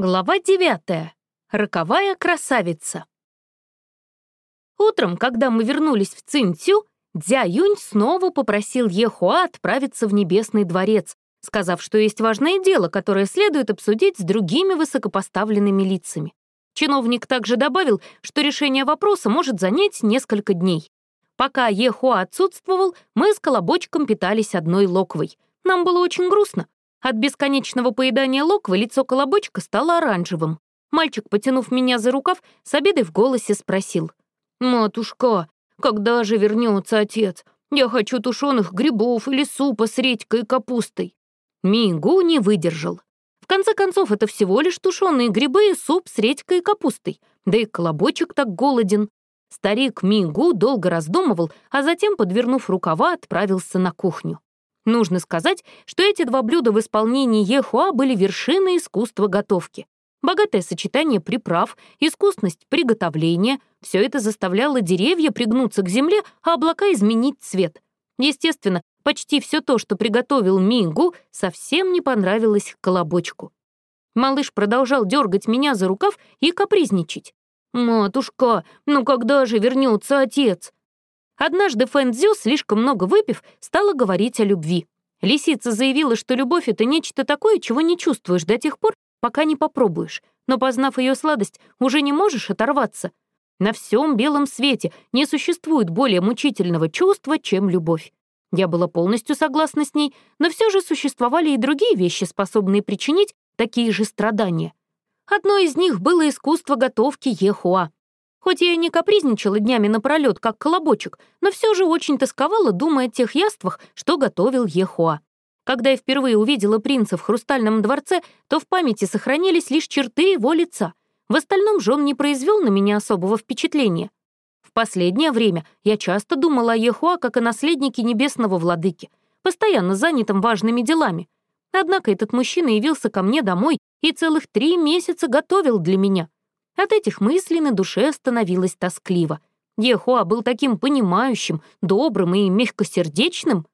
Глава девятая. Роковая красавица. Утром, когда мы вернулись в Цинцю, Дзя Юнь снова попросил Ехуа отправиться в Небесный дворец, сказав, что есть важное дело, которое следует обсудить с другими высокопоставленными лицами. Чиновник также добавил, что решение вопроса может занять несколько дней. Пока Ехуа отсутствовал, мы с Колобочком питались одной локвой. Нам было очень грустно. От бесконечного поедания локвы лицо колобочка стало оранжевым. Мальчик, потянув меня за рукав, с обидой в голосе спросил. «Матушка, когда же вернется отец? Я хочу тушеных грибов или супа с редькой и капустой». Мигу не выдержал. В конце концов, это всего лишь тушеные грибы и суп с редькой и капустой. Да и колобочек так голоден. Старик Мигу долго раздумывал, а затем, подвернув рукава, отправился на кухню. Нужно сказать, что эти два блюда в исполнении Ехуа были вершиной искусства готовки. Богатое сочетание приправ, искусность приготовления — все это заставляло деревья пригнуться к земле, а облака изменить цвет. Естественно, почти все то, что приготовил Мингу, совсем не понравилось колобочку. Малыш продолжал дергать меня за рукав и капризничать. «Матушка, ну когда же вернется отец?» Однажды Фэнзю, слишком много выпив, стала говорить о любви. Лисица заявила, что любовь — это нечто такое, чего не чувствуешь до тех пор, пока не попробуешь, но, познав ее сладость, уже не можешь оторваться. На всем белом свете не существует более мучительного чувства, чем любовь. Я была полностью согласна с ней, но все же существовали и другие вещи, способные причинить такие же страдания. Одно из них было искусство готовки Ехуа. Хоть я и не капризничала днями напролёт, как колобочек, но все же очень тосковала, думая о тех яствах, что готовил Ехуа. Когда я впервые увидела принца в Хрустальном дворце, то в памяти сохранились лишь черты его лица. В остальном же он не произвел на меня особого впечатления. В последнее время я часто думала о Ехуа как о наследнике небесного владыки, постоянно занятом важными делами. Однако этот мужчина явился ко мне домой и целых три месяца готовил для меня — от этих мыслей на душе становилось тоскливо. Ехуа был таким понимающим, добрым и мягкосердечным.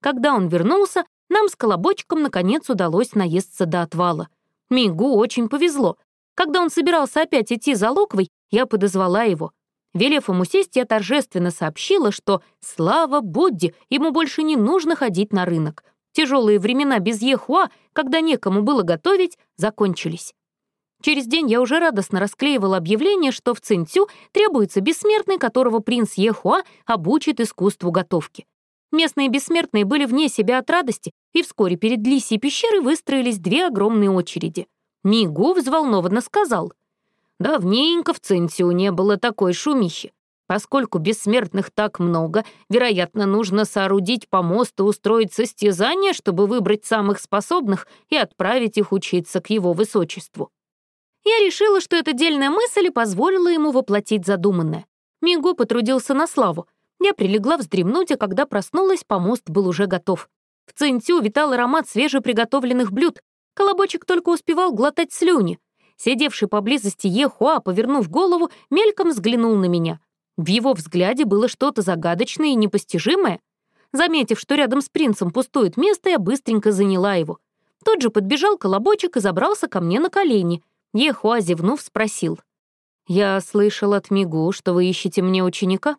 Когда он вернулся, нам с Колобочком наконец удалось наесться до отвала. Мигу очень повезло. Когда он собирался опять идти за Локвой, я подозвала его. Велев ему сесть, я торжественно сообщила, что, слава Будде, ему больше не нужно ходить на рынок. Тяжелые времена без Ехуа, когда некому было готовить, закончились. Через день я уже радостно расклеивала объявление, что в Цинцю требуется бессмертный, которого принц Ехуа обучит искусству готовки. Местные бессмертные были вне себя от радости, и вскоре перед Лисией пещерой выстроились две огромные очереди. Мигу взволнованно сказал, «Давненько в Цинцю не было такой шумихи. Поскольку бессмертных так много, вероятно, нужно соорудить помост и устроить состязание, чтобы выбрать самых способных и отправить их учиться к его высочеству. Я решила, что эта дельная мысль позволила ему воплотить задуманное. Мигу потрудился на славу. Я прилегла вздремнуть, а когда проснулась, помост был уже готов. В цинцю витал аромат свежеприготовленных блюд. Колобочек только успевал глотать слюни. Сидевший поблизости Ехуа, повернув голову, мельком взглянул на меня. В его взгляде было что-то загадочное и непостижимое. Заметив, что рядом с принцем пустует место, я быстренько заняла его. Тот же подбежал колобочек и забрался ко мне на колени — Ехуа, зевнув, спросил. «Я слышал от Мигу, что вы ищете мне ученика?»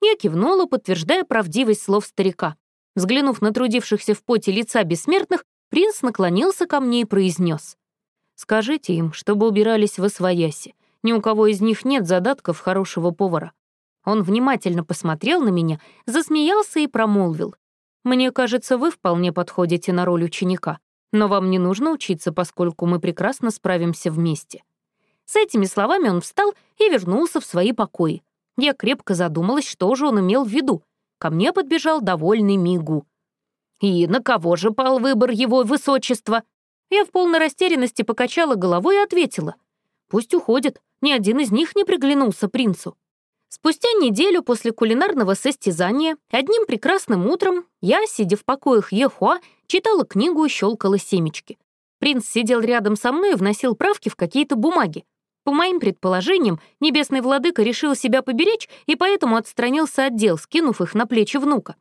Я кивнула, подтверждая правдивость слов старика. Взглянув на трудившихся в поте лица бессмертных, принц наклонился ко мне и произнес: «Скажите им, чтобы убирались в освояси. Ни у кого из них нет задатков хорошего повара». Он внимательно посмотрел на меня, засмеялся и промолвил. «Мне кажется, вы вполне подходите на роль ученика. Но вам не нужно учиться, поскольку мы прекрасно справимся вместе». С этими словами он встал и вернулся в свои покои. Я крепко задумалась, что же он имел в виду. Ко мне подбежал довольный Мигу. «И на кого же пал выбор его высочества?» Я в полной растерянности покачала головой и ответила. «Пусть уходит, ни один из них не приглянулся принцу». Спустя неделю после кулинарного состязания, одним прекрасным утром, я, сидя в покоях Ехуа, читала книгу и щелкала семечки. Принц сидел рядом со мной и вносил правки в какие-то бумаги. По моим предположениям, небесный владыка решил себя поберечь и поэтому отстранился от дел, скинув их на плечи внука.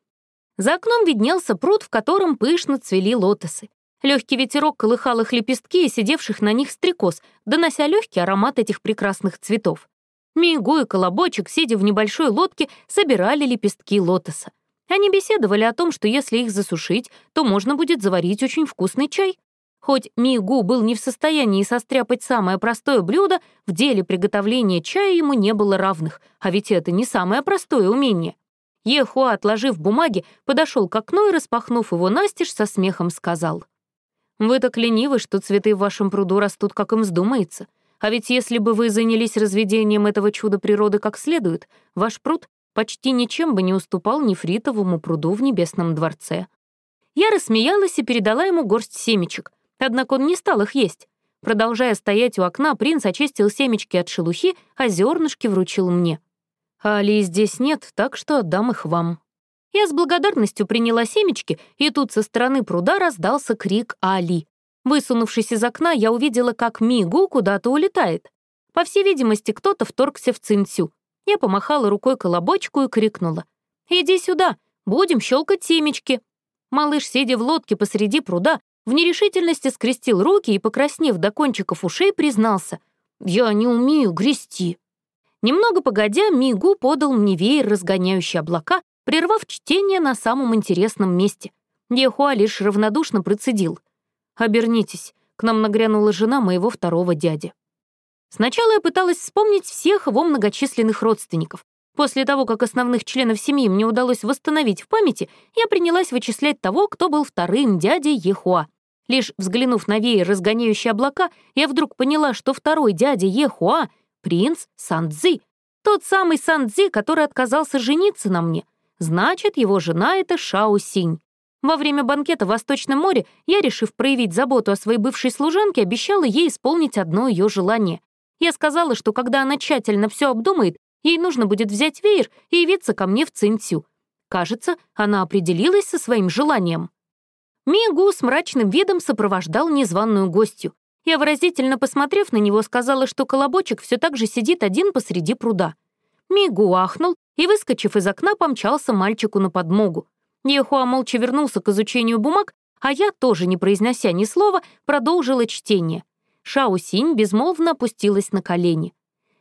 За окном виднелся пруд, в котором пышно цвели лотосы. Легкий ветерок колыхал их лепестки и сидевших на них стрекоз, донося легкий аромат этих прекрасных цветов. Мигу и Колобочек, сидя в небольшой лодке, собирали лепестки лотоса. Они беседовали о том, что если их засушить, то можно будет заварить очень вкусный чай. Хоть Мигу был не в состоянии состряпать самое простое блюдо, в деле приготовления чая ему не было равных, а ведь это не самое простое умение. Ехуа, отложив бумаги, подошел к окну и, распахнув его настежь, со смехом сказал. «Вы так ленивы, что цветы в вашем пруду растут, как им вздумается. А ведь если бы вы занялись разведением этого чуда природы как следует, ваш пруд почти ничем бы не уступал нефритовому пруду в Небесном дворце». Я рассмеялась и передала ему горсть семечек, Однако он не стал их есть. Продолжая стоять у окна, принц очистил семечки от шелухи, а зернышки вручил мне. А Али здесь нет, так что отдам их вам. Я с благодарностью приняла семечки, и тут со стороны пруда раздался крик Али. Высунувшись из окна, я увидела, как Мигу куда-то улетает. По всей видимости, кто-то вторгся в цинцю. Я помахала рукой колобочку и крикнула. «Иди сюда, будем щелкать семечки». Малыш, сидя в лодке посреди пруда, в нерешительности скрестил руки и, покраснев до кончиков ушей, признался. «Я не умею грести». Немного погодя, Мигу подал мне веер, разгоняющий облака, прервав чтение на самом интересном месте. Ехуа лишь равнодушно процедил. «Обернитесь, к нам нагрянула жена моего второго дяди». Сначала я пыталась вспомнить всех его многочисленных родственников. После того, как основных членов семьи мне удалось восстановить в памяти, я принялась вычислять того, кто был вторым дядей Ехуа. Лишь взглянув на веер, разгоняющий облака, я вдруг поняла, что второй дядя Ехуа — принц Сандзи. Тот самый Сандзи, который отказался жениться на мне. Значит, его жена — это Шао Синь. Во время банкета в Восточном море я, решив проявить заботу о своей бывшей служанке, обещала ей исполнить одно ее желание. Я сказала, что когда она тщательно все обдумает, ей нужно будет взять веер и явиться ко мне в Цинцю. Кажется, она определилась со своим желанием. Мигу с мрачным видом сопровождал незваную гостью. Я выразительно посмотрев на него, сказала, что колобочек все так же сидит один посреди пруда. Мигу ахнул и, выскочив из окна, помчался мальчику на подмогу. Ехуа молча вернулся к изучению бумаг, а я, тоже не произнося ни слова, продолжила чтение. Шао Синь безмолвно опустилась на колени.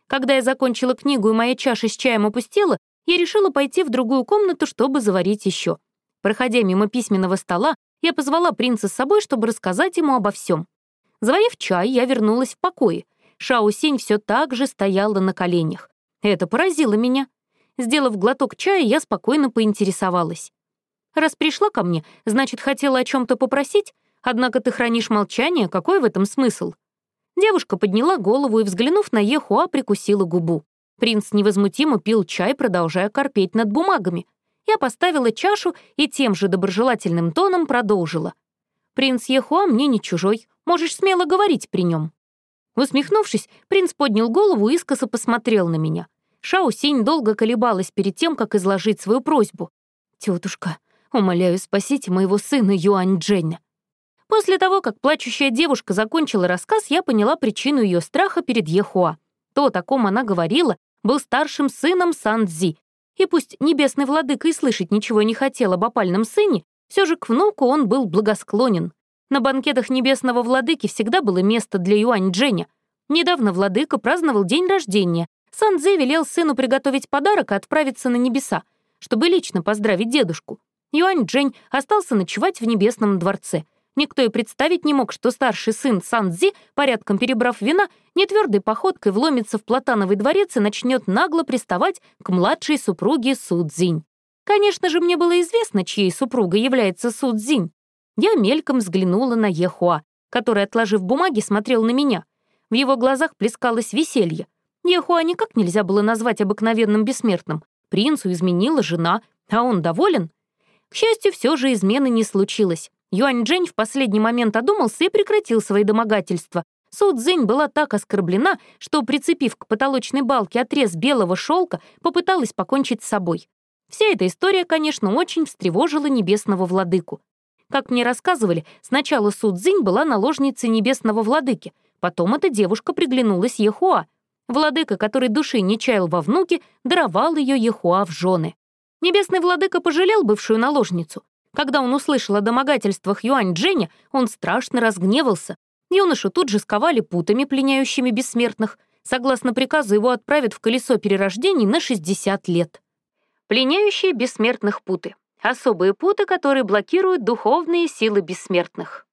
Когда я закончила книгу и моя чаша с чаем опустела, я решила пойти в другую комнату, чтобы заварить еще. Проходя мимо письменного стола, я позвала принца с собой, чтобы рассказать ему обо всем. Заварив чай, я вернулась в покое. Шао все так же стояла на коленях. Это поразило меня. Сделав глоток чая, я спокойно поинтересовалась. «Раз пришла ко мне, значит, хотела о чем то попросить? Однако ты хранишь молчание, какой в этом смысл?» Девушка подняла голову и, взглянув на Ехуа, прикусила губу. Принц невозмутимо пил чай, продолжая корпеть над бумагами. Я поставила чашу и тем же доброжелательным тоном продолжила. «Принц Ехуа мне не чужой, можешь смело говорить при нем». Усмехнувшись, принц поднял голову и искоса посмотрел на меня. Шао Синь долго колебалась перед тем, как изложить свою просьбу. «Тетушка, умоляю, спасите моего сына Юань Дженя». После того, как плачущая девушка закончила рассказ, я поняла причину ее страха перед Ехуа. То, о ком она говорила, был старшим сыном Сан Цзи, и пусть небесный владыка и слышать ничего не хотел об опальном сыне, все же к внуку он был благосклонен. На банкетах небесного владыки всегда было место для Юань Дженя. Недавно владыка праздновал день рождения. Сан Цзи велел сыну приготовить подарок и отправиться на небеса, чтобы лично поздравить дедушку. Юань Джень остался ночевать в небесном дворце — Никто и представить не мог, что старший сын Сан-Дзи, порядком перебрав вина, нетвердой походкой вломится в Платановый дворец и начнет нагло приставать к младшей супруге Су-Дзинь. Конечно же, мне было известно, чьей супругой является Су-Дзинь. Я мельком взглянула на Ехуа, который, отложив бумаги, смотрел на меня. В его глазах плескалось веселье. Ехуа никак нельзя было назвать обыкновенным бессмертным. Принцу изменила жена, а он доволен. К счастью, все же измены не случилось. Юань Джень в последний момент одумался и прекратил свои домогательства. Су Цзинь была так оскорблена, что, прицепив к потолочной балке отрез белого шелка, попыталась покончить с собой. Вся эта история, конечно, очень встревожила небесного владыку. Как мне рассказывали, сначала Су Цзинь была наложницей небесного владыки, потом эта девушка приглянулась Ехуа. Владыка, который души не чаял во внуке, даровал ее Ехуа в жены. Небесный владыка пожалел бывшую наложницу, Когда он услышал о домогательствах Юань Дженя, он страшно разгневался. Юношу тут же сковали путами, пленяющими бессмертных. Согласно приказу, его отправят в колесо перерождений на 60 лет. Пленяющие бессмертных путы. Особые путы, которые блокируют духовные силы бессмертных.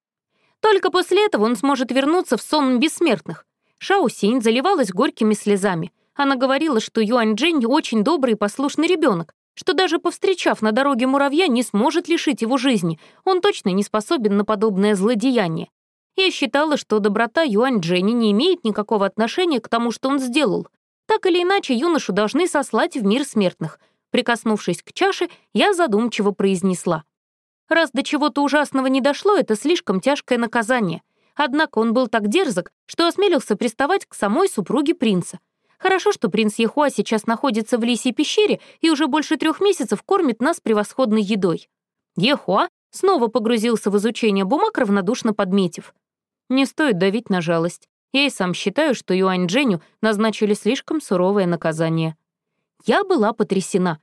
Только после этого он сможет вернуться в сон бессмертных. Шао Синь заливалась горькими слезами. Она говорила, что Юань Джень очень добрый и послушный ребенок, что даже повстречав на дороге муравья, не сможет лишить его жизни, он точно не способен на подобное злодеяние. Я считала, что доброта Юань Дженни не имеет никакого отношения к тому, что он сделал. Так или иначе, юношу должны сослать в мир смертных. Прикоснувшись к чаше, я задумчиво произнесла. Раз до чего-то ужасного не дошло, это слишком тяжкое наказание. Однако он был так дерзок, что осмелился приставать к самой супруге принца — Хорошо, что принц Ехуа сейчас находится в лисьей пещере и уже больше трех месяцев кормит нас превосходной едой. Ехуа снова погрузился в изучение бумаг, равнодушно подметив. Не стоит давить на жалость. Я и сам считаю, что Юань Дженю назначили слишком суровое наказание. Я была потрясена.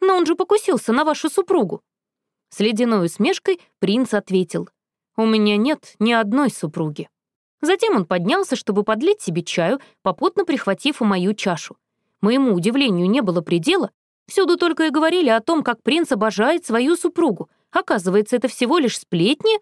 Но он же покусился на вашу супругу. С ледяной усмешкой принц ответил. «У меня нет ни одной супруги». Затем он поднялся, чтобы подлить себе чаю, попутно прихватив и мою чашу. Моему удивлению не было предела. Всюду только и говорили о том, как принц обожает свою супругу. Оказывается, это всего лишь сплетни.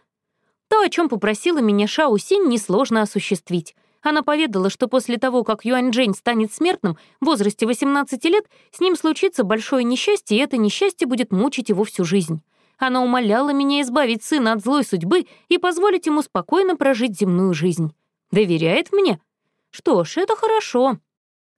То, о чем попросила меня Шао Синь, несложно осуществить. Она поведала, что после того, как Юань Джень станет смертным в возрасте 18 лет, с ним случится большое несчастье, и это несчастье будет мучить его всю жизнь. Она умоляла меня избавить сына от злой судьбы и позволить ему спокойно прожить земную жизнь. Доверяет мне? Что ж, это хорошо.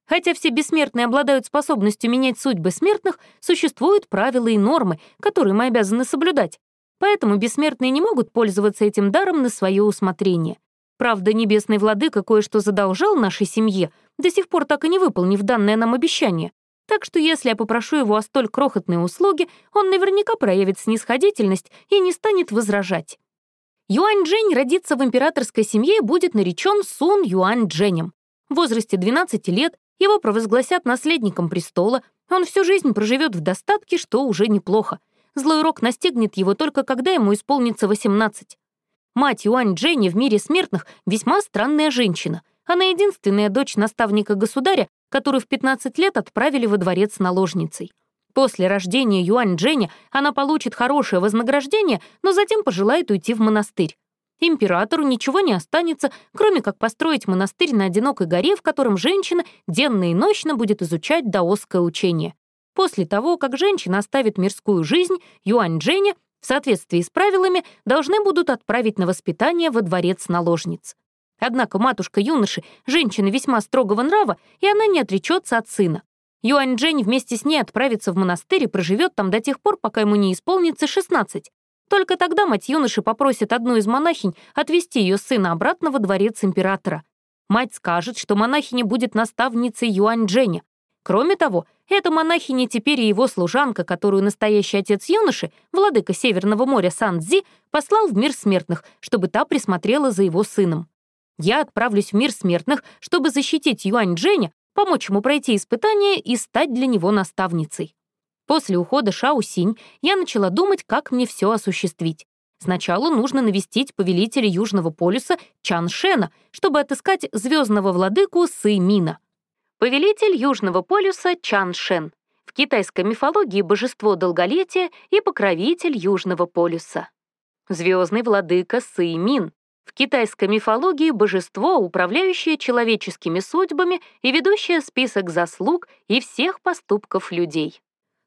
Хотя все бессмертные обладают способностью менять судьбы смертных, существуют правила и нормы, которые мы обязаны соблюдать. Поэтому бессмертные не могут пользоваться этим даром на свое усмотрение. Правда, небесный владыка кое-что задолжал нашей семье, до сих пор так и не выполнив данное нам обещание. Так что если я попрошу его о столь крохотной услуге, он наверняка проявит снисходительность и не станет возражать. Юань Джень родится в императорской семье и будет наречен Сун Юань Дженем. В возрасте 12 лет его провозгласят наследником престола, он всю жизнь проживет в достатке, что уже неплохо. Злой рок настигнет его только когда ему исполнится 18. Мать Юань Дженни в мире смертных весьма странная женщина. Она единственная дочь наставника государя, которую в 15 лет отправили во дворец наложницей. После рождения Юань Дженя она получит хорошее вознаграждение, но затем пожелает уйти в монастырь. Императору ничего не останется, кроме как построить монастырь на одинокой горе, в котором женщина денно и ночно будет изучать даосское учение. После того, как женщина оставит мирскую жизнь, Юань Дженя в соответствии с правилами должны будут отправить на воспитание во дворец наложниц. Однако матушка юноши — женщина весьма строгого нрава, и она не отречется от сына. Юань Джень вместе с ней отправится в монастырь и проживет там до тех пор, пока ему не исполнится 16. Только тогда мать юноши попросит одну из монахинь отвезти ее сына обратно во дворец императора. Мать скажет, что монахиня будет наставницей Юань Дженя. Кроме того, эта монахиня теперь и его служанка, которую настоящий отец юноши, владыка Северного моря Сан Цзи, послал в мир смертных, чтобы та присмотрела за его сыном. Я отправлюсь в мир смертных, чтобы защитить Юань Дженя, помочь ему пройти испытание и стать для него наставницей. После ухода Шао Синь я начала думать, как мне все осуществить. Сначала нужно навестить повелителя Южного полюса Чан Шена, чтобы отыскать звездного владыку Сы Мина. Повелитель Южного полюса Чан Шен. В китайской мифологии божество долголетия и покровитель Южного полюса. Звездный владыка Сы Мин. В китайской мифологии божество, управляющее человеческими судьбами и ведущее список заслуг и всех поступков людей.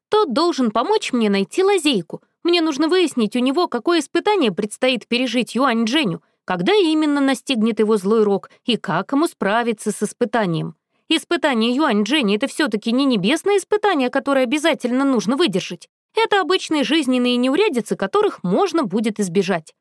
Тот должен помочь мне найти лазейку. Мне нужно выяснить у него, какое испытание предстоит пережить Юань Дженю, когда именно настигнет его злой рок и как ему справиться с испытанием. Испытание Юань Дженни — это все таки не небесное испытание, которое обязательно нужно выдержать. Это обычные жизненные неурядицы, которых можно будет избежать.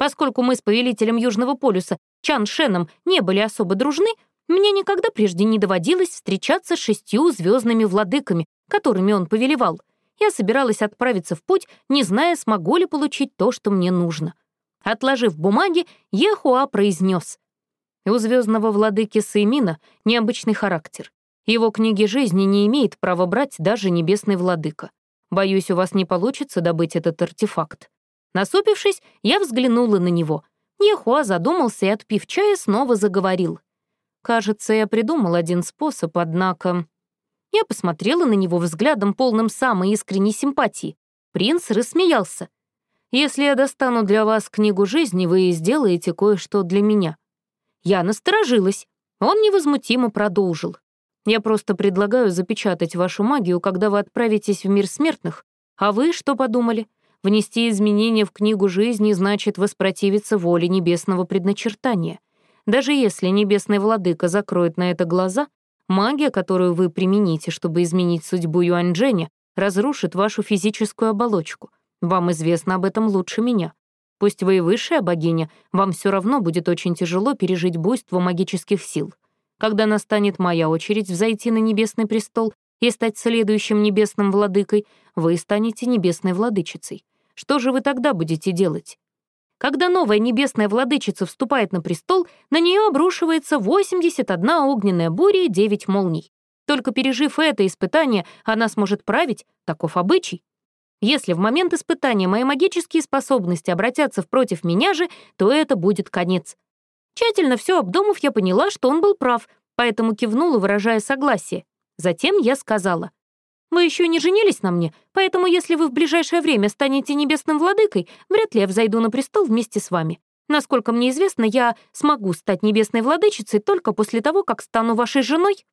Поскольку мы с повелителем Южного полюса Чан Шеном не были особо дружны, мне никогда прежде не доводилось встречаться с шестью звездными владыками, которыми он повелевал. Я собиралась отправиться в путь, не зная, смогу ли получить то, что мне нужно. Отложив бумаги, Ехуа произнес. У звездного владыки Саймина необычный характер. Его книги жизни не имеет права брать даже небесный владыка. Боюсь, у вас не получится добыть этот артефакт. Насупившись, я взглянула на него. Ехуа задумался и, отпив чая, снова заговорил. «Кажется, я придумал один способ, однако...» Я посмотрела на него взглядом, полным самой искренней симпатии. Принц рассмеялся. «Если я достану для вас книгу жизни, вы сделаете кое-что для меня». Я насторожилась. Он невозмутимо продолжил. «Я просто предлагаю запечатать вашу магию, когда вы отправитесь в мир смертных. А вы что подумали? Внести изменения в книгу жизни значит воспротивиться воле небесного предначертания. Даже если небесный владыка закроет на это глаза, магия, которую вы примените, чтобы изменить судьбу Юаньчжэня, разрушит вашу физическую оболочку. Вам известно об этом лучше меня. Пусть вы и высшая богиня, вам все равно будет очень тяжело пережить буйство магических сил. Когда настанет моя очередь взойти на небесный престол и стать следующим небесным владыкой, вы станете небесной владычицей. Что же вы тогда будете делать? Когда новая небесная владычица вступает на престол, на нее обрушивается 81 огненная буря и 9 молний. Только пережив это испытание, она сможет править, таков обычай. Если в момент испытания мои магические способности обратятся против меня же, то это будет конец. Тщательно все обдумав, я поняла, что он был прав, поэтому кивнула, выражая согласие. Затем я сказала, «Вы еще не женились на мне, поэтому если вы в ближайшее время станете небесным владыкой, вряд ли я взойду на престол вместе с вами. Насколько мне известно, я смогу стать небесной владычицей только после того, как стану вашей женой».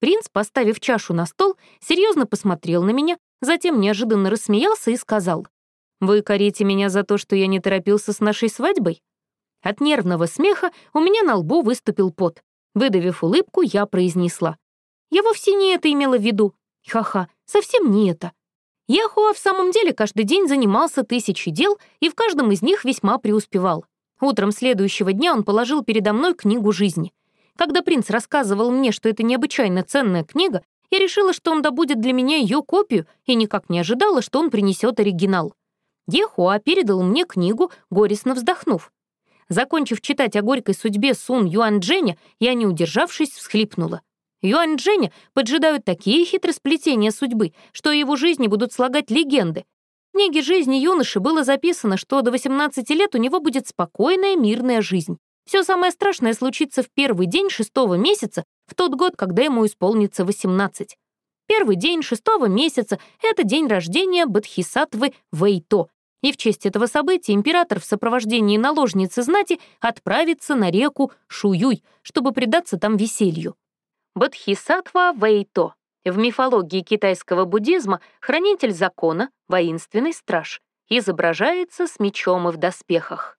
Принц, поставив чашу на стол, серьезно посмотрел на меня, Затем неожиданно рассмеялся и сказал, «Вы корите меня за то, что я не торопился с нашей свадьбой?» От нервного смеха у меня на лбу выступил пот. Выдавив улыбку, я произнесла. «Я вовсе не это имела в виду. Ха-ха, совсем не это. Яхуа в самом деле каждый день занимался тысячей дел и в каждом из них весьма преуспевал. Утром следующего дня он положил передо мной книгу жизни. Когда принц рассказывал мне, что это необычайно ценная книга, я решила, что он добудет для меня ее копию и никак не ожидала, что он принесет оригинал. Ехуа передал мне книгу, горестно вздохнув. Закончив читать о горькой судьбе Сун Юаньчжэня, я, не удержавшись, всхлипнула. Юаньчжэня поджидают такие хитросплетения судьбы, что о его жизни будут слагать легенды. В книге жизни юноши было записано, что до 18 лет у него будет спокойная мирная жизнь. Все самое страшное случится в первый день шестого месяца, в тот год, когда ему исполнится 18. Первый день шестого месяца — это день рождения Бадхисатвы Вэйто, и в честь этого события император в сопровождении наложницы знати отправится на реку Шуюй, чтобы предаться там веселью. Бадхисатва Вэйто. В мифологии китайского буддизма хранитель закона, воинственный страж, изображается с мечом и в доспехах.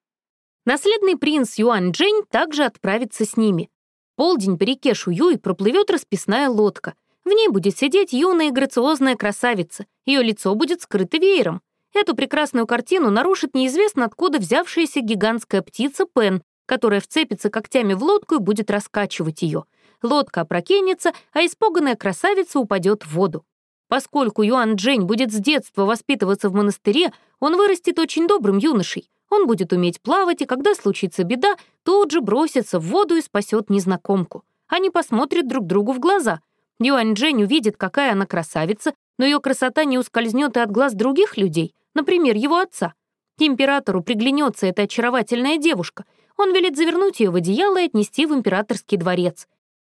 Наследный принц Юань Джень также отправится с ними. Полдень по реке Шуюй проплывет расписная лодка. В ней будет сидеть юная и грациозная красавица. Ее лицо будет скрыто веером. Эту прекрасную картину нарушит неизвестно откуда взявшаяся гигантская птица Пен, которая вцепится когтями в лодку и будет раскачивать ее. Лодка опрокинется, а испуганная красавица упадет в воду. Поскольку Юан Джень будет с детства воспитываться в монастыре, он вырастет очень добрым юношей. Он будет уметь плавать, и когда случится беда, тут же бросится в воду и спасет незнакомку. Они посмотрят друг другу в глаза. Юань Джень увидит, какая она красавица, но ее красота не ускользнет и от глаз других людей, например, его отца. Императору приглянется эта очаровательная девушка. Он велит завернуть ее в одеяло и отнести в императорский дворец.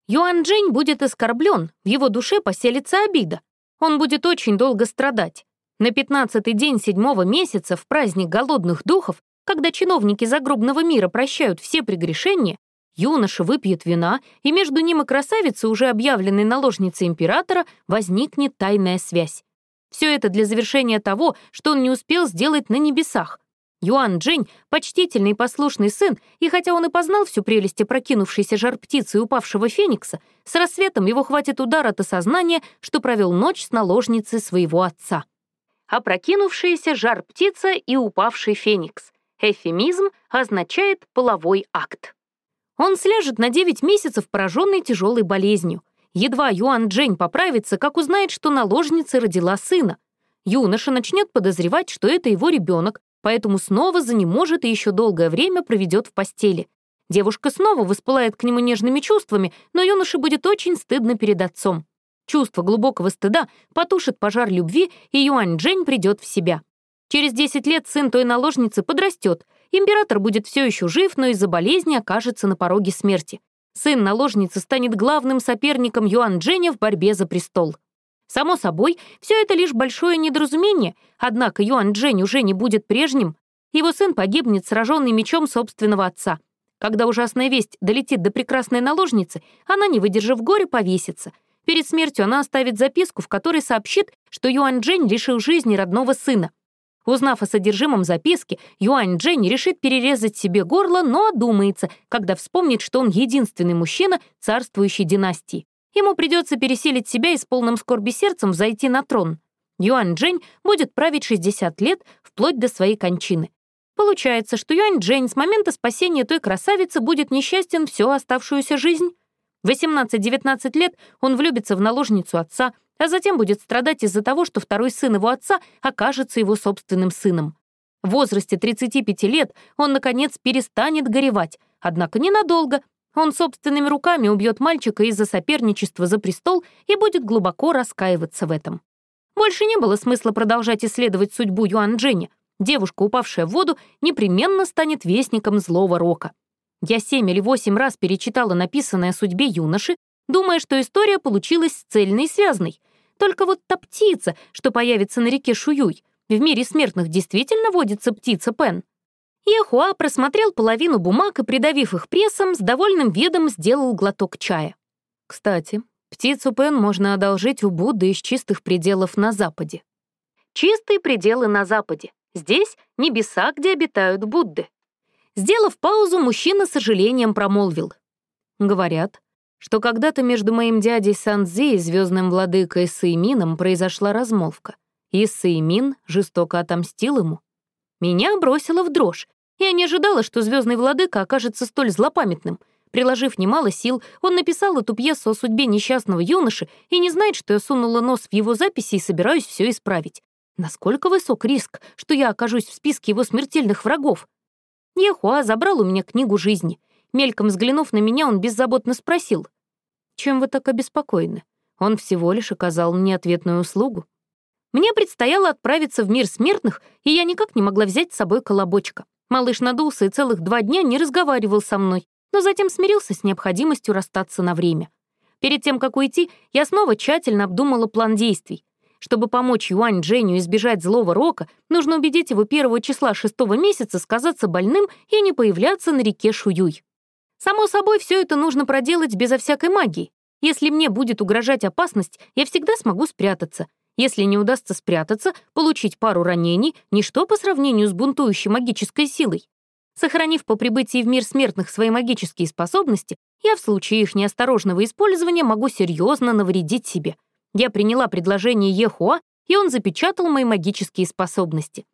Юань Джень будет оскорблен, в его душе поселится обида. Он будет очень долго страдать. На пятнадцатый день седьмого месяца, в праздник голодных духов, когда чиновники загробного мира прощают все прегрешения, юноша выпьет вина, и между ним и красавицей, уже объявленной наложницей императора, возникнет тайная связь. Все это для завершения того, что он не успел сделать на небесах. Юан Джень — почтительный и послушный сын, и хотя он и познал всю прелесть опрокинувшейся жар птицы и упавшего феникса, с рассветом его хватит удар от осознания, что провел ночь с наложницей своего отца опрокинувшаяся жар птица и упавший феникс. Эфемизм означает половой акт. Он сляжет на 9 месяцев, пораженный тяжелой болезнью. Едва Юан Джень поправится, как узнает, что наложница родила сына. Юноша начнет подозревать, что это его ребенок, поэтому снова занеможет и еще долгое время проведет в постели. Девушка снова воспылает к нему нежными чувствами, но юноше будет очень стыдно перед отцом. Чувство глубокого стыда потушит пожар любви, и Юань Джень придет в себя. Через 10 лет сын той наложницы подрастет. Император будет все еще жив, но из-за болезни окажется на пороге смерти. Сын наложницы станет главным соперником Юан Дженя в борьбе за престол. Само собой, все это лишь большое недоразумение, однако Юан Джень уже не будет прежним. Его сын погибнет, сраженный мечом собственного отца. Когда ужасная весть долетит до прекрасной наложницы, она, не выдержав горе, повесится. Перед смертью она оставит записку, в которой сообщит, что Юань Джень лишил жизни родного сына. Узнав о содержимом записки, Юань Джень решит перерезать себе горло, но одумается, когда вспомнит, что он единственный мужчина царствующей династии. Ему придется пересилить себя и с полным скорби сердцем взойти на трон. Юань Джень будет править 60 лет, вплоть до своей кончины. Получается, что Юань Джень с момента спасения той красавицы будет несчастен всю оставшуюся жизнь. В 18-19 лет он влюбится в наложницу отца, а затем будет страдать из-за того, что второй сын его отца окажется его собственным сыном. В возрасте 35 лет он, наконец, перестанет горевать, однако ненадолго. Он собственными руками убьет мальчика из-за соперничества за престол и будет глубоко раскаиваться в этом. Больше не было смысла продолжать исследовать судьбу Юан Дженни — девушка, упавшая в воду, непременно станет вестником злого рока. Я семь или восемь раз перечитала написанное о судьбе юноши, думая, что история получилась цельной и связной. Только вот та птица, что появится на реке Шуюй, в мире смертных действительно водится птица Пен. Ехуа просмотрел половину бумаг и, придавив их прессом, с довольным видом сделал глоток чая. Кстати, птицу Пен можно одолжить у Будды из чистых пределов на Западе. Чистые пределы на Западе Здесь небеса, где обитают Будды. Сделав паузу, мужчина с сожалением промолвил. Говорят, что когда-то между моим дядей Санзи и звездным владыкой Саймином произошла размолвка, и Саймин жестоко отомстил ему. Меня бросило в дрожь. Я не ожидала, что звездный владыка окажется столь злопамятным. Приложив немало сил, он написал эту пьесу о судьбе несчастного юноши и не знает, что я сунула нос в его записи и собираюсь все исправить. Насколько высок риск, что я окажусь в списке его смертельных врагов? Ехуа забрал у меня книгу жизни. Мельком взглянув на меня, он беззаботно спросил. «Чем вы так обеспокоены? Он всего лишь оказал мне ответную услугу». Мне предстояло отправиться в мир смертных, и я никак не могла взять с собой колобочка. Малыш надулся и целых два дня не разговаривал со мной, но затем смирился с необходимостью расстаться на время. Перед тем, как уйти, я снова тщательно обдумала план действий. Чтобы помочь Юань Дженю избежать злого рока, нужно убедить его первого числа шестого месяца сказаться больным и не появляться на реке Шуюй. Само собой, все это нужно проделать безо всякой магии. Если мне будет угрожать опасность, я всегда смогу спрятаться. Если не удастся спрятаться, получить пару ранений — ничто по сравнению с бунтующей магической силой. Сохранив по прибытии в мир смертных свои магические способности, я в случае их неосторожного использования могу серьезно навредить себе — я приняла предложение Ехуа, и он запечатал мои магические способности.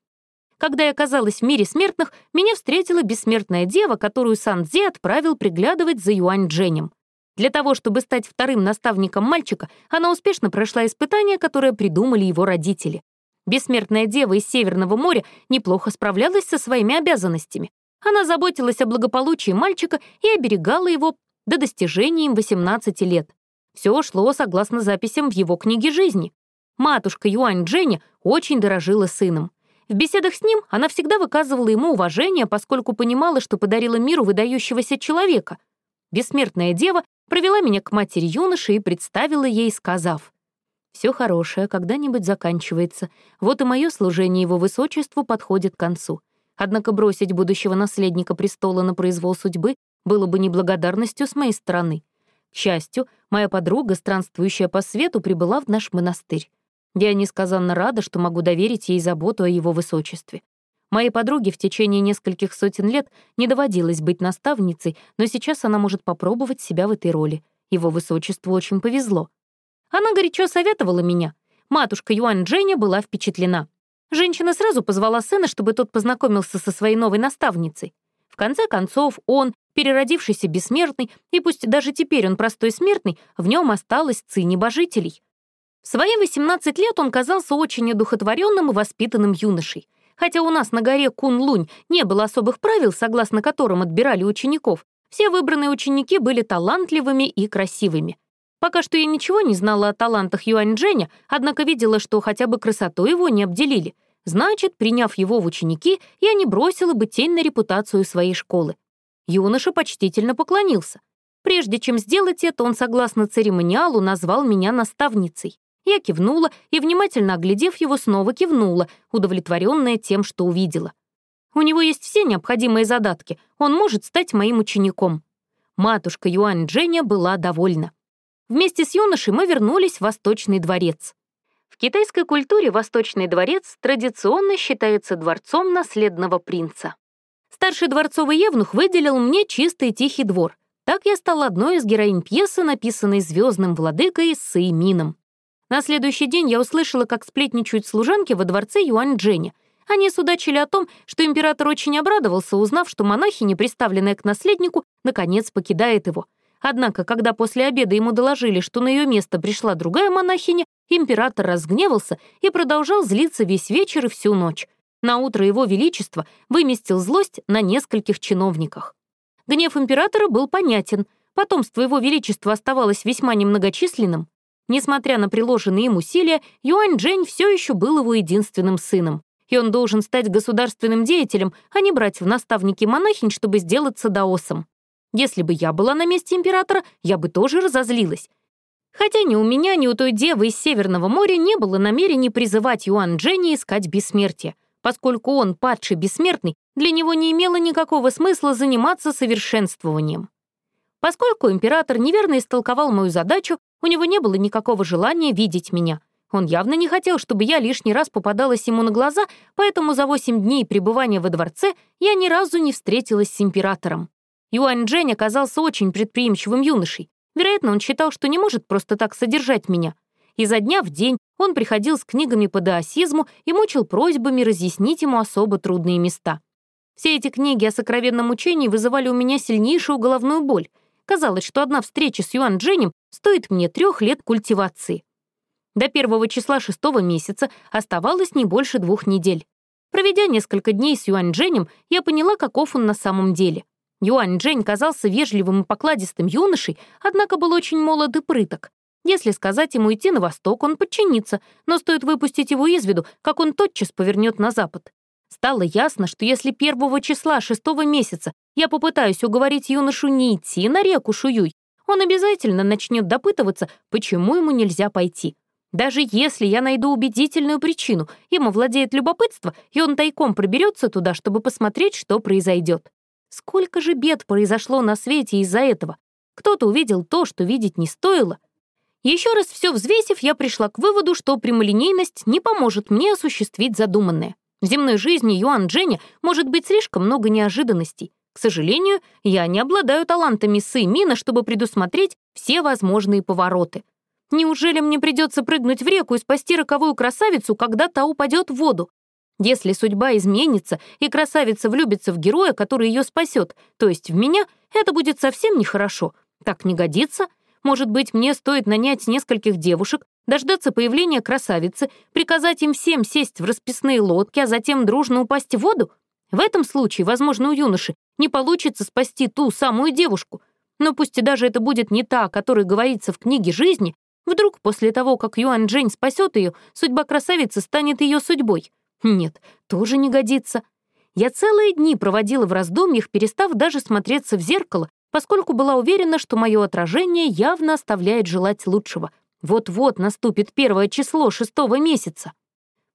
Когда я оказалась в мире смертных, меня встретила бессмертная дева, которую Сан-Дзи отправил приглядывать за Юань Дженем. Для того, чтобы стать вторым наставником мальчика, она успешно прошла испытание, которое придумали его родители. Бессмертная дева из Северного моря неплохо справлялась со своими обязанностями. Она заботилась о благополучии мальчика и оберегала его до достижения им 18 лет. Все шло согласно записям в его книге жизни. Матушка Юань Дженни очень дорожила сыном. В беседах с ним она всегда выказывала ему уважение, поскольку понимала, что подарила миру выдающегося человека. Бессмертная дева провела меня к матери юноши и представила ей, сказав, «Все хорошее когда-нибудь заканчивается. Вот и мое служение его высочеству подходит к концу. Однако бросить будущего наследника престола на произвол судьбы было бы неблагодарностью с моей стороны. К счастью, моя подруга, странствующая по свету, прибыла в наш монастырь. Я несказанно рада, что могу доверить ей заботу о его высочестве. Моей подруге в течение нескольких сотен лет не доводилось быть наставницей, но сейчас она может попробовать себя в этой роли. Его высочеству очень повезло. Она горячо советовала меня. Матушка Юань Дженя была впечатлена. Женщина сразу позвала сына, чтобы тот познакомился со своей новой наставницей. В конце концов, он, переродившийся бессмертный, и пусть даже теперь он простой смертный, в нем осталось ци небожителей. В свои 18 лет он казался очень одухотворенным и воспитанным юношей. Хотя у нас на горе Кун-Лунь не было особых правил, согласно которым отбирали учеников, все выбранные ученики были талантливыми и красивыми. Пока что я ничего не знала о талантах Юань Дженя, однако видела, что хотя бы красоту его не обделили. Значит, приняв его в ученики, я не бросила бы тень на репутацию своей школы. Юноша почтительно поклонился. Прежде чем сделать это, он, согласно церемониалу, назвал меня наставницей. Я кивнула и, внимательно оглядев его, снова кивнула, удовлетворенная тем, что увидела. У него есть все необходимые задатки, он может стать моим учеником. Матушка Юань Дженя была довольна. Вместе с юношей мы вернулись в Восточный дворец. В китайской культуре Восточный дворец традиционно считается дворцом наследного принца. Старший дворцовый евнух выделил мне чистый тихий двор. Так я стала одной из героинь пьесы, написанной звездным владыкой Саимином. На следующий день я услышала, как сплетничают служанки во дворце Юань-Дженя. Они судачили о том, что император очень обрадовался, узнав, что монахиня, приставленная к наследнику, наконец покидает его. Однако, когда после обеда ему доложили, что на ее место пришла другая монахиня, император разгневался и продолжал злиться весь вечер и всю ночь. На утро его величество выместил злость на нескольких чиновниках. Гнев императора был понятен. Потомство его величества оставалось весьма немногочисленным, Несмотря на приложенные им усилия, Юань Джень все еще был его единственным сыном. И он должен стать государственным деятелем, а не брать в наставники монахинь, чтобы сделаться даосом. Если бы я была на месте императора, я бы тоже разозлилась. Хотя ни у меня, ни у той девы из Северного моря не было намерений призывать Юань Дженни искать бессмертие. Поскольку он падший бессмертный, для него не имело никакого смысла заниматься совершенствованием. Поскольку император неверно истолковал мою задачу, у него не было никакого желания видеть меня. Он явно не хотел, чтобы я лишний раз попадалась ему на глаза, поэтому за восемь дней пребывания во дворце я ни разу не встретилась с императором. Юань Джень оказался очень предприимчивым юношей. Вероятно, он считал, что не может просто так содержать меня. Изо дня в день он приходил с книгами по даосизму и мучил просьбами разъяснить ему особо трудные места. Все эти книги о сокровенном учении вызывали у меня сильнейшую головную боль, Казалось, что одна встреча с Юан Дженем стоит мне трех лет культивации. До первого числа шестого месяца оставалось не больше двух недель. Проведя несколько дней с Юань Дженем, я поняла, каков он на самом деле. Юань Джень казался вежливым и покладистым юношей, однако был очень молод и прыток. Если сказать ему идти на восток, он подчинится, но стоит выпустить его из виду, как он тотчас повернет на запад. Стало ясно, что если первого числа шестого месяца я попытаюсь уговорить юношу не идти на реку Шуюй, он обязательно начнет допытываться, почему ему нельзя пойти. Даже если я найду убедительную причину, ему владеет любопытство, и он тайком проберется туда, чтобы посмотреть, что произойдет. Сколько же бед произошло на свете из-за этого? Кто-то увидел то, что видеть не стоило. Еще раз все взвесив, я пришла к выводу, что прямолинейность не поможет мне осуществить задуманное. В земной жизни Юан Дженя может быть слишком много неожиданностей. К сожалению, я не обладаю талантами Сы Мина, чтобы предусмотреть все возможные повороты. Неужели мне придется прыгнуть в реку и спасти роковую красавицу, когда та упадет в воду? Если судьба изменится, и красавица влюбится в героя, который ее спасет, то есть в меня, это будет совсем нехорошо. Так не годится. Может быть, мне стоит нанять нескольких девушек, дождаться появления красавицы, приказать им всем сесть в расписные лодки, а затем дружно упасть в воду? В этом случае, возможно, у юноши не получится спасти ту самую девушку. Но пусть и даже это будет не та, о которой говорится в книге жизни, вдруг после того, как Юан Джень спасет ее, судьба красавицы станет ее судьбой. Нет, тоже не годится. Я целые дни проводила в раздумьях, перестав даже смотреться в зеркало, поскольку была уверена, что мое отражение явно оставляет желать лучшего. Вот-вот наступит первое число шестого месяца.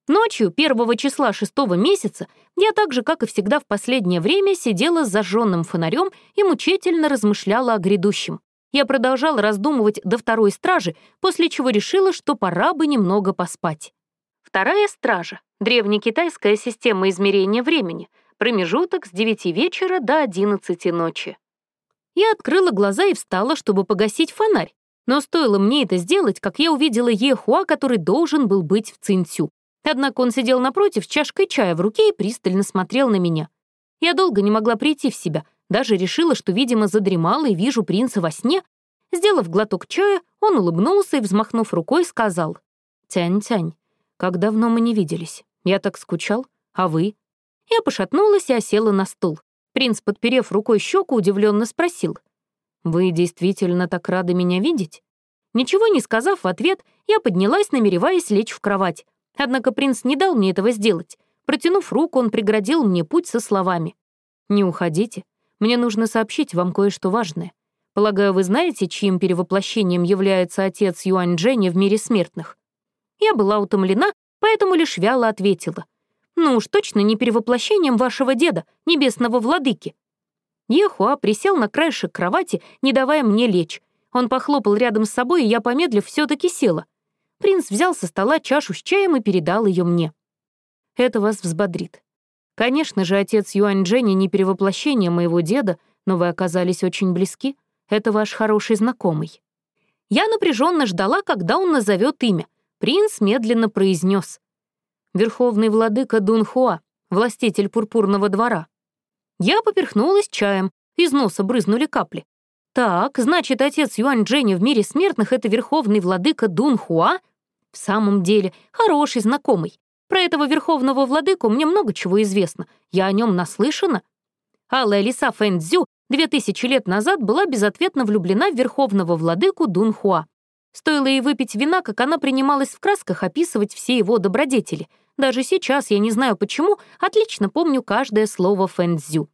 Ночью первого числа шестого месяца я так же, как и всегда в последнее время, сидела с зажженным фонарем и мучительно размышляла о грядущем. Я продолжала раздумывать до второй стражи, после чего решила, что пора бы немного поспать. Вторая стража — древнекитайская система измерения времени, промежуток с 9 вечера до 11 ночи. Я открыла глаза и встала, чтобы погасить фонарь, но стоило мне это сделать, как я увидела Ехуа, который должен был быть в Цинцю. Однако он сидел напротив чашкой чая в руке и пристально смотрел на меня. Я долго не могла прийти в себя, даже решила, что, видимо, задремала и вижу принца во сне. Сделав глоток чая, он улыбнулся и, взмахнув рукой, сказал. «Тянь-тянь, как давно мы не виделись. Я так скучал. А вы?» Я пошатнулась и осела на стул. Принц, подперев рукой щеку, удивленно спросил. «Вы действительно так рады меня видеть?» Ничего не сказав в ответ, я поднялась, намереваясь лечь в кровать. Однако принц не дал мне этого сделать. Протянув руку, он преградил мне путь со словами. «Не уходите. Мне нужно сообщить вам кое-что важное. Полагаю, вы знаете, чьим перевоплощением является отец Юань Дженни в мире смертных?» Я была утомлена, поэтому лишь вяло ответила. «Ну уж точно не перевоплощением вашего деда, небесного владыки». Ехуа присел на краешек кровати, не давая мне лечь. Он похлопал рядом с собой, и я, помедлив, все таки села. Принц взял со стола чашу с чаем и передал ее мне. «Это вас взбодрит. Конечно же, отец Юань Дженни не перевоплощение моего деда, но вы оказались очень близки. Это ваш хороший знакомый». Я напряженно ждала, когда он назовет имя. Принц медленно произнес: «Верховный владыка Дунхуа, властитель пурпурного двора». Я поперхнулась чаем, из носа брызнули капли. Так, значит, отец Юань Дженни в мире смертных — это верховный владыка Дунхуа? В самом деле, хороший знакомый. Про этого верховного владыку мне много чего известно. Я о нем наслышана. Алая лиса Фэнцзю две тысячи лет назад была безответно влюблена в верховного владыку Дунхуа. Стоило ей выпить вина, как она принималась в красках описывать все его добродетели. Даже сейчас, я не знаю почему, отлично помню каждое слово Фэнцзю.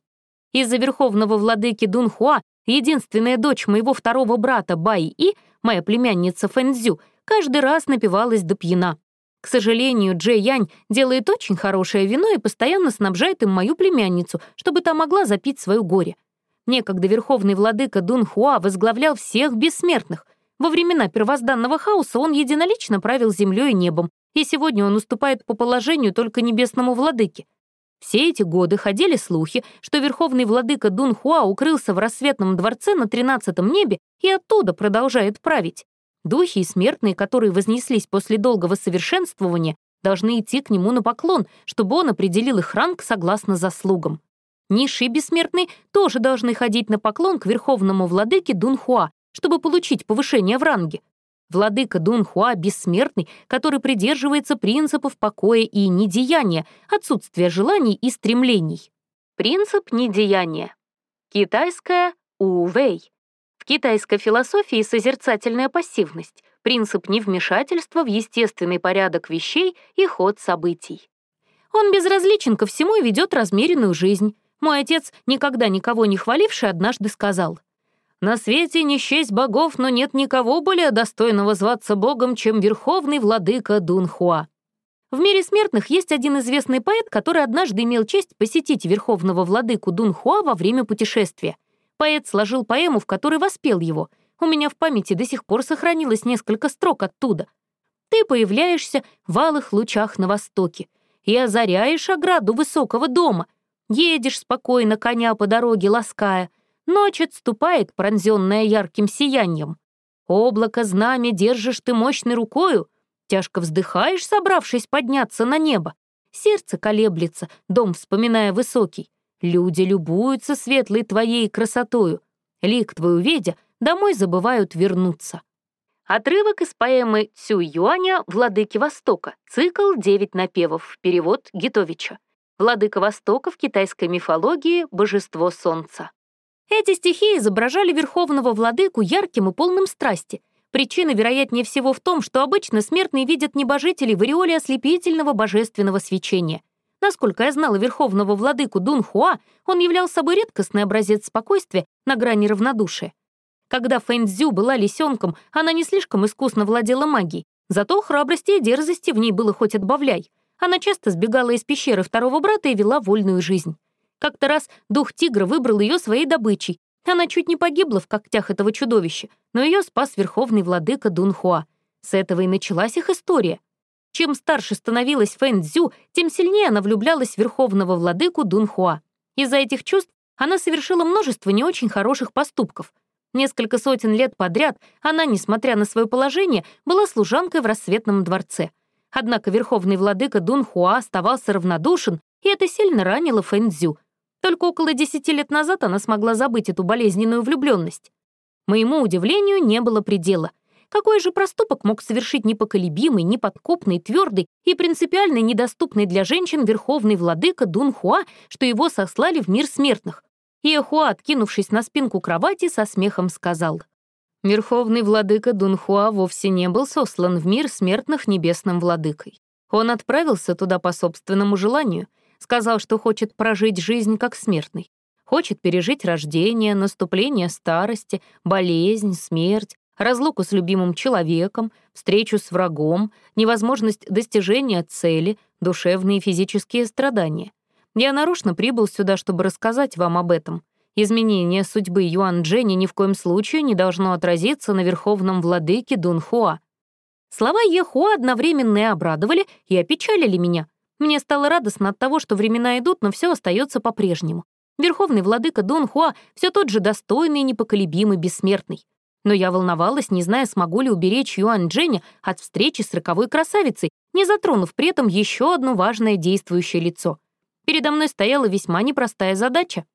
Из-за верховного владыки Дунхуа единственная дочь моего второго брата Бай И, моя племянница Фэнцзю, каждый раз напивалась до пьяна. К сожалению, Джей Янь делает очень хорошее вино и постоянно снабжает им мою племянницу, чтобы та могла запить свое горе. Некогда верховный владыка Дун Хуа возглавлял всех бессмертных. Во времена первозданного хаоса он единолично правил землей и небом, и сегодня он уступает по положению только небесному владыке. Все эти годы ходили слухи, что верховный владыка Дун Хуа укрылся в рассветном дворце на тринадцатом небе и оттуда продолжает править. Духи и смертные, которые вознеслись после долгого совершенствования, должны идти к нему на поклон, чтобы он определил их ранг согласно заслугам. Низшие бессмертные тоже должны ходить на поклон к верховному владыке Дунхуа, чтобы получить повышение в ранге. Владыка Дунхуа бессмертный, который придерживается принципов покоя и недеяния, отсутствия желаний и стремлений. Принцип недеяния. Китайская «увэй» В китайской философии созерцательная пассивность — принцип невмешательства в естественный порядок вещей и ход событий. Он безразличен ко всему и ведет размеренную жизнь. Мой отец, никогда никого не хваливший, однажды сказал, «На свете не счесть богов, но нет никого более достойного зваться богом, чем верховный владыка Дунхуа». В мире смертных есть один известный поэт, который однажды имел честь посетить верховного владыку Дунхуа во время путешествия — Поэт сложил поэму, в которой воспел его. У меня в памяти до сих пор сохранилось несколько строк оттуда. Ты появляешься в алых лучах на востоке и озаряешь ограду высокого дома. Едешь спокойно коня по дороге лаская. Ночь отступает, пронзенная ярким сиянием. Облако знамя держишь ты мощной рукою, тяжко вздыхаешь, собравшись подняться на небо. Сердце колеблется, дом вспоминая высокий. Люди любуются светлой твоей красотою. Лик твой увидя, домой забывают вернуться. Отрывок из поэмы Цю Юаня «Владыки Востока», цикл «Девять напевов», перевод Гитовича. Владыка Востока в китайской мифологии — божество солнца. Эти стихи изображали верховного владыку ярким и полным страсти. Причина, вероятнее всего, в том, что обычно смертные видят небожителей в ореоле ослепительного божественного свечения — Насколько я знала верховного владыку Дун Хуа, он являл собой редкостный образец спокойствия на грани равнодушия. Когда Фэнцзю была лисенком, она не слишком искусно владела магией, зато храбрости и дерзости в ней было хоть отбавляй. Она часто сбегала из пещеры второго брата и вела вольную жизнь. Как-то раз дух тигра выбрал ее своей добычей. Она чуть не погибла в когтях этого чудовища, но ее спас верховный владыка Дун Хуа. С этого и началась их история — чем старше становилась Фэн Цзю, тем сильнее она влюблялась в верховного владыку Дун Хуа. Из-за этих чувств она совершила множество не очень хороших поступков. Несколько сотен лет подряд она, несмотря на свое положение, была служанкой в рассветном дворце. Однако верховный владыка Дун Хуа оставался равнодушен, и это сильно ранило Фэн Цзю. Только около десяти лет назад она смогла забыть эту болезненную влюбленность. Моему удивлению не было предела — какой же проступок мог совершить непоколебимый, неподкупный, твердый и принципиально недоступный для женщин верховный владыка Дун Хуа, что его сослали в мир смертных? Иехуа, откинувшись на спинку кровати, со смехом сказал. Верховный владыка Дун Хуа вовсе не был сослан в мир смертных небесным владыкой. Он отправился туда по собственному желанию, сказал, что хочет прожить жизнь как смертный, хочет пережить рождение, наступление старости, болезнь, смерть, разлуку с любимым человеком, встречу с врагом, невозможность достижения цели, душевные и физические страдания. Я нарочно прибыл сюда, чтобы рассказать вам об этом. Изменение судьбы Юан Дженни ни в коем случае не должно отразиться на верховном владыке Дун Хуа. Слова Ехуа одновременно и обрадовали, и опечалили меня. Мне стало радостно от того, что времена идут, но все остается по-прежнему. Верховный владыка Дун Хуа все тот же достойный, непоколебимый, бессмертный. Но я волновалась, не зная, смогу ли уберечь Юань Дженя от встречи с роковой красавицей, не затронув при этом еще одно важное действующее лицо. Передо мной стояла весьма непростая задача.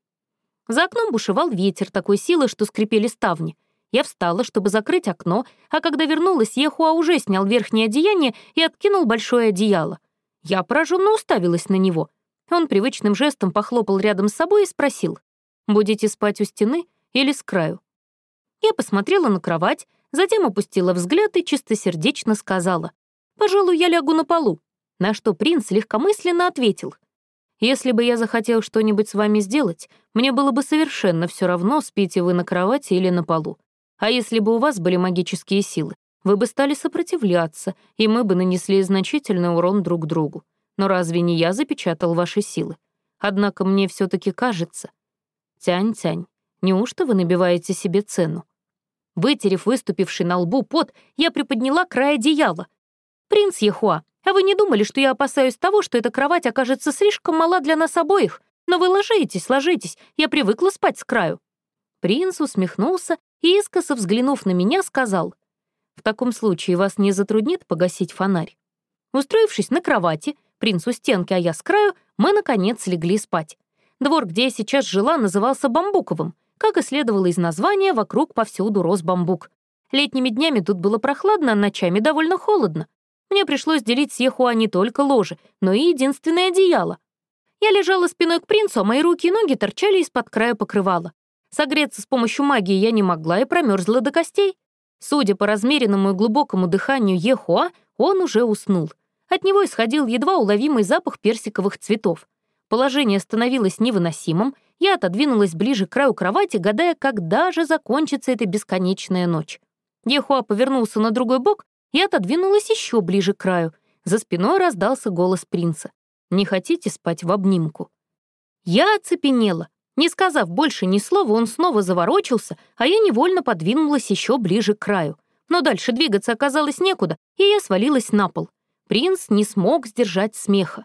За окном бушевал ветер такой силы, что скрипели ставни. Я встала, чтобы закрыть окно, а когда вернулась, Ехуа уже снял верхнее одеяние и откинул большое одеяло. Я пораженно уставилась на него. Он привычным жестом похлопал рядом с собой и спросил, «Будете спать у стены или с краю?» Я посмотрела на кровать, затем опустила взгляд и чистосердечно сказала, «Пожалуй, я лягу на полу», на что принц легкомысленно ответил, «Если бы я захотел что-нибудь с вами сделать, мне было бы совершенно все равно, спите вы на кровати или на полу. А если бы у вас были магические силы, вы бы стали сопротивляться, и мы бы нанесли значительный урон друг другу. Но разве не я запечатал ваши силы? Однако мне все таки кажется... Тянь-тянь, неужто вы набиваете себе цену? Вытерев выступивший на лбу пот, я приподняла край одеяла. «Принц Ехуа, а вы не думали, что я опасаюсь того, что эта кровать окажется слишком мала для нас обоих? Но вы ложитесь, ложитесь, я привыкла спать с краю». Принц усмехнулся и, искоса взглянув на меня, сказал, «В таком случае вас не затруднит погасить фонарь?» Устроившись на кровати, принц у стенки, а я с краю, мы, наконец, легли спать. Двор, где я сейчас жила, назывался Бамбуковым. Как и следовало из названия, вокруг повсюду рос бамбук. Летними днями тут было прохладно, а ночами довольно холодно. Мне пришлось делить с Ехуа не только ложе, но и единственное одеяло. Я лежала спиной к принцу, а мои руки и ноги торчали из-под края покрывала. Согреться с помощью магии я не могла и промерзла до костей. Судя по размеренному и глубокому дыханию Ехуа, он уже уснул. От него исходил едва уловимый запах персиковых цветов. Положение становилось невыносимым, я отодвинулась ближе к краю кровати, гадая, когда же закончится эта бесконечная ночь. Ехуа повернулся на другой бок и отодвинулась еще ближе к краю. За спиной раздался голос принца. «Не хотите спать в обнимку?» Я оцепенела. Не сказав больше ни слова, он снова заворочился, а я невольно подвинулась еще ближе к краю. Но дальше двигаться оказалось некуда, и я свалилась на пол. Принц не смог сдержать смеха.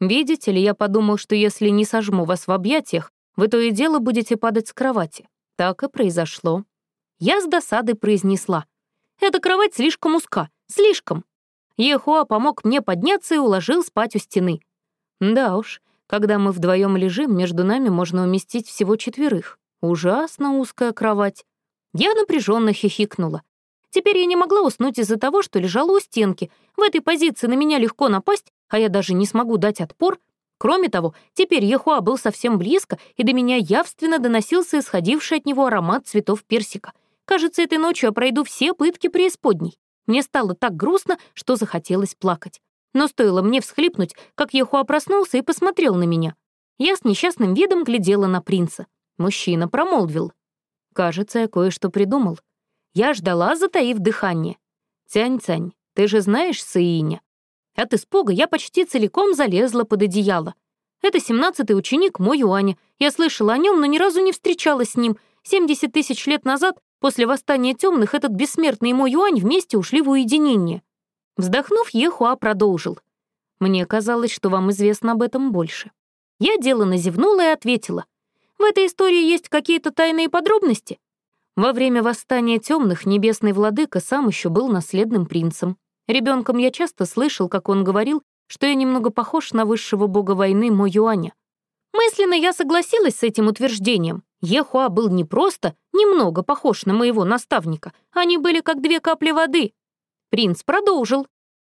«Видите ли, я подумал, что если не сожму вас в объятиях, вы то и дело будете падать с кровати. Так и произошло. Я с досадой произнесла. Эта кровать слишком узка, слишком. Ехуа помог мне подняться и уложил спать у стены. Да уж, когда мы вдвоем лежим, между нами можно уместить всего четверых. Ужасно узкая кровать. Я напряженно хихикнула. Теперь я не могла уснуть из-за того, что лежала у стенки. В этой позиции на меня легко напасть, а я даже не смогу дать отпор, Кроме того, теперь Ехуа был совсем близко, и до меня явственно доносился исходивший от него аромат цветов персика. Кажется, этой ночью я пройду все пытки преисподней. Мне стало так грустно, что захотелось плакать. Но стоило мне всхлипнуть, как Ехуа проснулся и посмотрел на меня. Я с несчастным видом глядела на принца. Мужчина промолвил. «Кажется, я кое-что придумал». Я ждала, затаив дыхание. «Тянь-тянь, ты же знаешь Саиня?» От испуга я почти целиком залезла под одеяло. Это семнадцатый ученик мой Юаня. Я слышала о нем, но ни разу не встречалась с ним. 70 тысяч лет назад, после восстания темных, этот бессмертный мой Юань вместе ушли в уединение. Вздохнув, Ехуа продолжил. «Мне казалось, что вам известно об этом больше». Я делано зевнула и ответила. «В этой истории есть какие-то тайные подробности?» Во время восстания темных небесный владыка сам еще был наследным принцем. Ребенком я часто слышал, как он говорил, что я немного похож на высшего бога войны Мо Юаня. Мысленно я согласилась с этим утверждением. Ехуа был не просто немного похож на моего наставника, они были как две капли воды. Принц продолжил.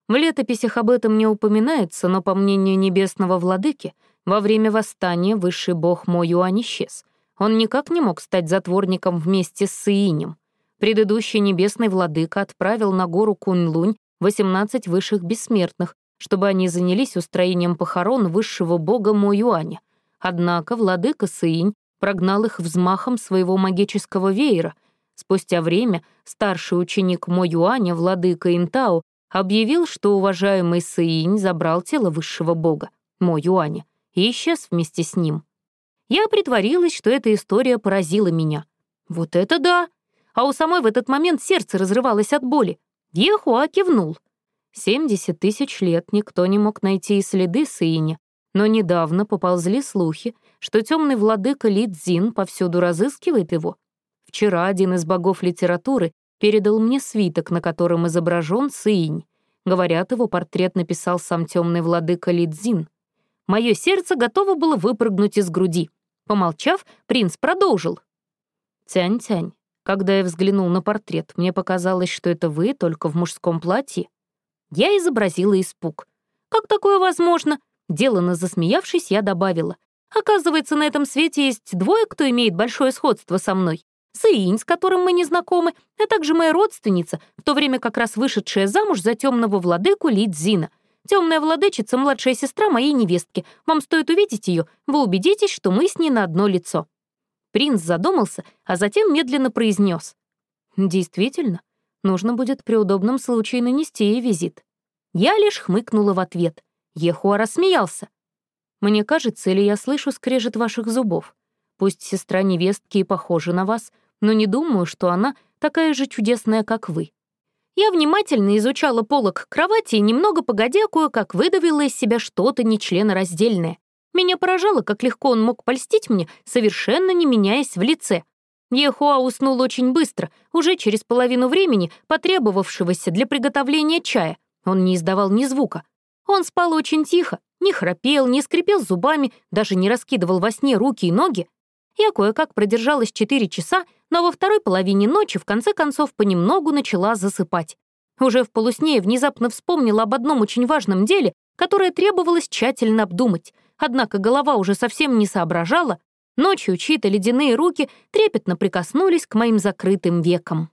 В летописях об этом не упоминается, но, по мнению небесного владыки, во время восстания высший бог Мо Юань исчез. Он никак не мог стать затворником вместе с Сиинем. Предыдущий небесный владыка отправил на гору Кунь-Лунь 18 высших бессмертных, чтобы они занялись устроением похорон высшего бога Мо Юаня. Однако владыка Сыинь прогнал их взмахом своего магического веера. Спустя время старший ученик Мо Юаня, владыка Интао, объявил, что уважаемый Сыинь забрал тело высшего бога, Мо Юаня, и исчез вместе с ним. Я притворилась, что эта история поразила меня. Вот это да! А у самой в этот момент сердце разрывалось от боли. Ехуа кивнул. 70 тысяч лет никто не мог найти и следы Сыиня, но недавно поползли слухи, что темный владыка Ли Цзин повсюду разыскивает его. Вчера один из богов литературы передал мне свиток, на котором изображен Сыинь. Говорят, его портрет написал сам темный владыка Ли Цзин. Мое сердце готово было выпрыгнуть из груди. Помолчав, принц продолжил. «Тянь-тянь, когда я взглянул на портрет, мне показалось, что это вы, только в мужском платье». Я изобразила испуг. «Как такое возможно?» Делано засмеявшись, я добавила. «Оказывается, на этом свете есть двое, кто имеет большое сходство со мной. Саинь, с которым мы не знакомы, а также моя родственница, в то время как раз вышедшая замуж за темного владыку Лидзина. Темная владычица — младшая сестра моей невестки. Вам стоит увидеть ее, вы убедитесь, что мы с ней на одно лицо». Принц задумался, а затем медленно произнес. «Действительно, нужно будет при удобном случае нанести ей визит». Я лишь хмыкнула в ответ — Ехуа рассмеялся. «Мне кажется, или я слышу скрежет ваших зубов. Пусть сестра невестки и похожа на вас, но не думаю, что она такая же чудесная, как вы». Я внимательно изучала полок кровати и немного погодя кое-как выдавила из себя что-то нечленораздельное. Меня поражало, как легко он мог польстить мне, совершенно не меняясь в лице. Ехуа уснул очень быстро, уже через половину времени, потребовавшегося для приготовления чая. Он не издавал ни звука. Он спал очень тихо, не храпел, не скрипел зубами, даже не раскидывал во сне руки и ноги. Я кое-как продержалась четыре часа, но во второй половине ночи в конце концов понемногу начала засыпать. Уже в полусне внезапно вспомнила об одном очень важном деле, которое требовалось тщательно обдумать. Однако голова уже совсем не соображала. Ночью чьи-то ледяные руки трепетно прикоснулись к моим закрытым векам.